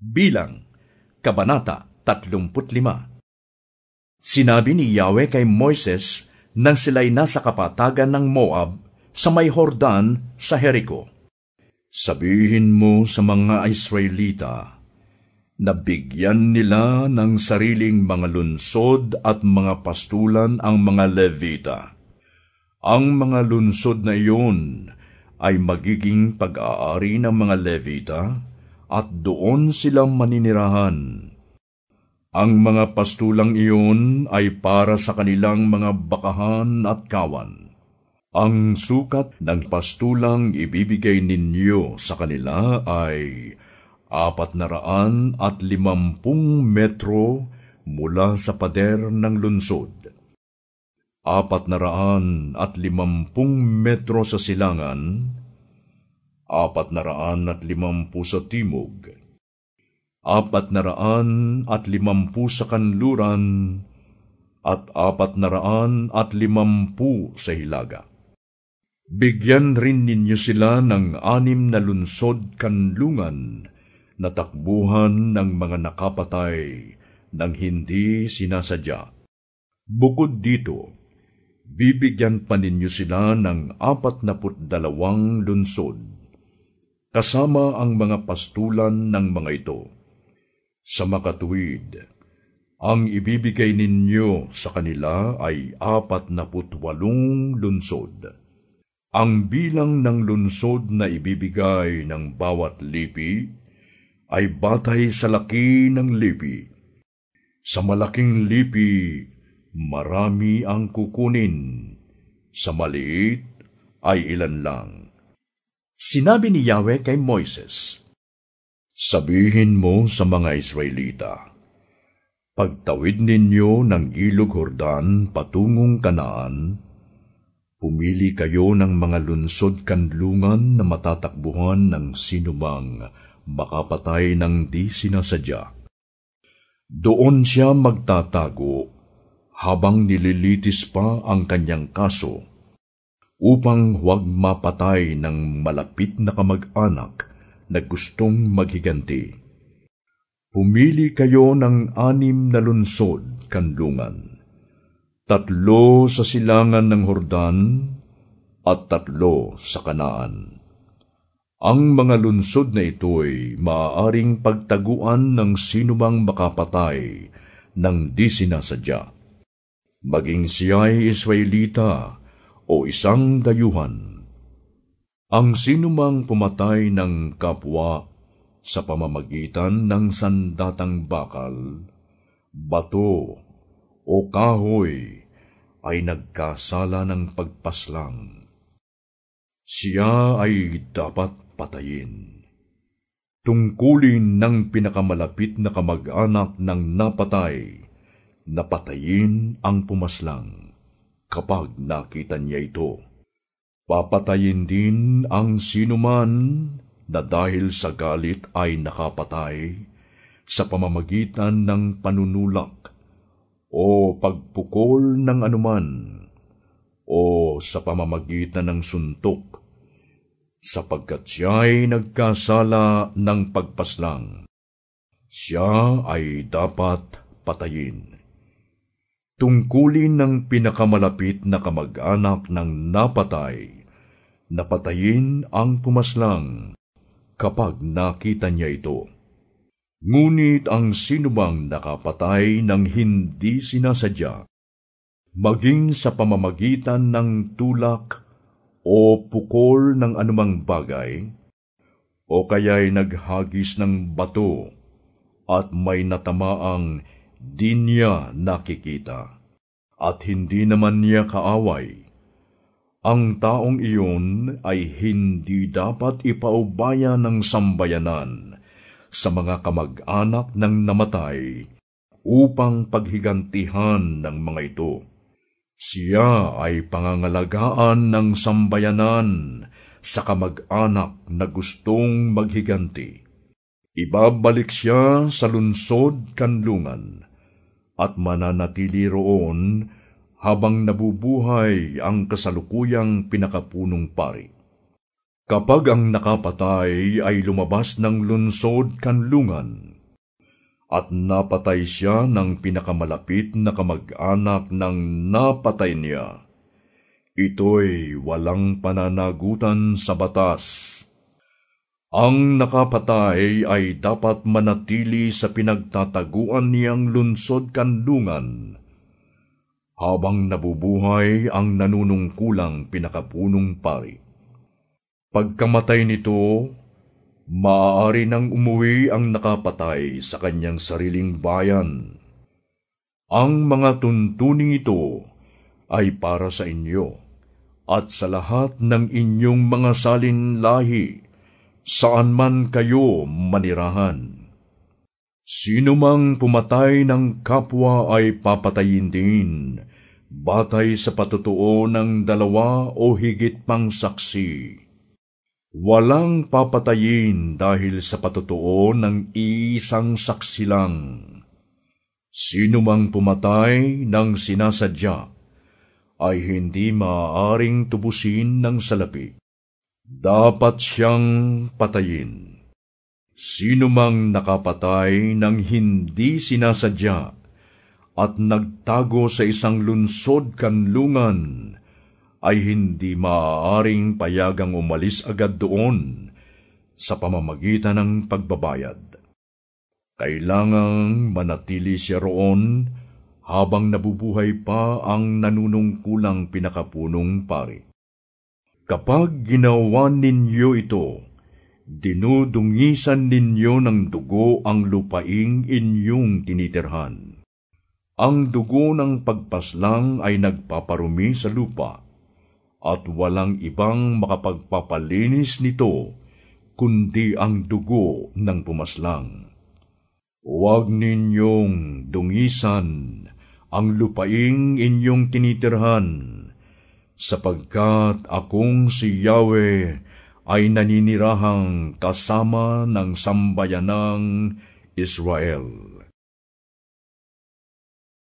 Bilang, Kabanata 35 Sinabi ni Yahweh kay Moises nang sila'y nasa kapatagan ng Moab sa may Hordan sa Jericho. Sabihin mo sa mga Israelita na bigyan nila ng sariling mga lunsod at mga pastulan ang mga Levita. Ang mga lunsod na iyon ay magiging pag-aari ng mga Levita at doon sila maninirahan. Ang mga pastulang iyon ay para sa kanilang mga bakahan at kawan. Ang sukat ng pastulang ibibigay ninyo sa kanila ay apat na raan at limampung metro mula sa pader ng lunsod. Apat na at limampung metro sa silangan apat na raan at limampu sa timog, apat na raan at limampu sa kanluran, at apat na raan at limampu sa hilaga. Bigyan rin ninyo sila ng anim na lunsod kanlungan na takbuhan ng mga nakapatay nang hindi sinasadya. Bukod dito, bibigyan pa ninyo sila ng apat na dalawang lunsod kasama ang mga pastulan ng mga ito. Sa makatuwid, ang ibibigay ninyo sa kanila ay apat na putwalong lunsod. Ang bilang ng lunsod na ibibigay ng bawat lipi ay batay sa laki ng lipi. Sa malaking lipi, marami ang kukunin. Sa maliit ay ilan lang. Sinabi ni Yahweh kay Moises, Sabihin mo sa mga Israelita, Pagtawid ninyo ng ilog Hordan patungong kanaan, pumili kayo ng mga lunsod kanlungan na matatakbuhan ng sinumang makapatay ng di sinasadya. Doon siya magtatago habang nililitis pa ang kanyang kaso upang huwag mapatay ng malapit na kamag-anak na gustong maghiganti. Pumili kayo ng anim na lunsod kanlungan, tatlo sa silangan ng Hordan at tatlo sa kanaan. Ang mga lunsod na ito'y maaaring pagtaguan ng sinumang makapatay ng di sinasadya. Maging siya'y Israelita, o isang dayuhan. Ang sinumang pumatay ng kapwa sa pamamagitan ng sandatang bakal, bato o kahoy ay nagkasala ng pagpaslang. Siya ay dapat patayin. Tungkulin ng pinakamalapit na kamag-anak ng napatay, napatayin ang pumaslang kapag nakita niya ito. Papatayin din ang sinuman na dahil sa galit ay nakapatay sa pamamagitan ng panunulak o pagpukol ng anuman o sa pamamagitan ng suntok sapagkat siya ay nagkasala ng pagpaslang. Siya ay dapat patayin tungkulin ng pinakamalapit na kamag-anak ng napatay, napatayin ang pumaslang kapag nakita niya ito. Ngunit ang sinubang nakapatay ng hindi sinasadya, maging sa pamamagitan ng tulak o pukol ng anumang bagay, o kaya'y naghagis ng bato at may natamaang di niya nakikita at hindi naman niya kaaway. Ang taong iyon ay hindi dapat ipaubaya ng sambayanan sa mga kamag-anak ng namatay upang paghigantihan ng mga ito. Siya ay pangangalagaan ng sambayanan sa kamag-anak na gustong maghiganti. Ibabalik siya sa lunsod kanlungan at mananatili roon habang nabubuhay ang kasalukuyang pinakapunong pari. Kapag ang nakapatay ay lumabas ng lunsod kanlungan, at napatay siya ng pinakamalapit na kamag-anak ng napatay niya. Ito'y walang pananagutan sa batas. Ang nakapatay ay dapat manatili sa pinagtataguan niyang lunsod kandungan, habang nabubuhay ang nanunungkulang pinakapunong pari. Pagkamatay nito, maaari nang umuwi ang nakapatay sa kanyang sariling bayan. Ang mga tuntuning ito ay para sa inyo at sa lahat ng inyong mga salin lahi, saan man kayo manirahan. Sino mang pumatay ng kapwa ay papatayin din, batay sa patutuo ng dalawa o higit pang saksi. Walang papatayin dahil sa patutuo ng isang saksi lang. Sino mang pumatay ng sinasadya ay hindi maaaring tubusin ng salapi. Dapat siyang patayin. Sino mang nakapatay ng hindi sinasadya at nagtago sa isang lunsod kanlungan ay hindi maaaring payagang umalis agad doon sa pamamagitan ng pagbabayad. Kailangang manatili siya roon habang nabubuhay pa ang nanunungkulang pinakapunong pari. Kapag ginawa ninyo ito, dinudungisan ninyo ng dugo ang lupaing inyong tinitirhan. Ang dugo ng pagpaslang ay nagpaparumi sa lupa at walang ibang makapagpapalinis nito kundi ang dugo ng pumaslang. Huwag ninyong dungisan ang lupaing inyong tinitirhan, sapagkat akong si Yahweh ay naninirahang kasama ng sambayanang Israel.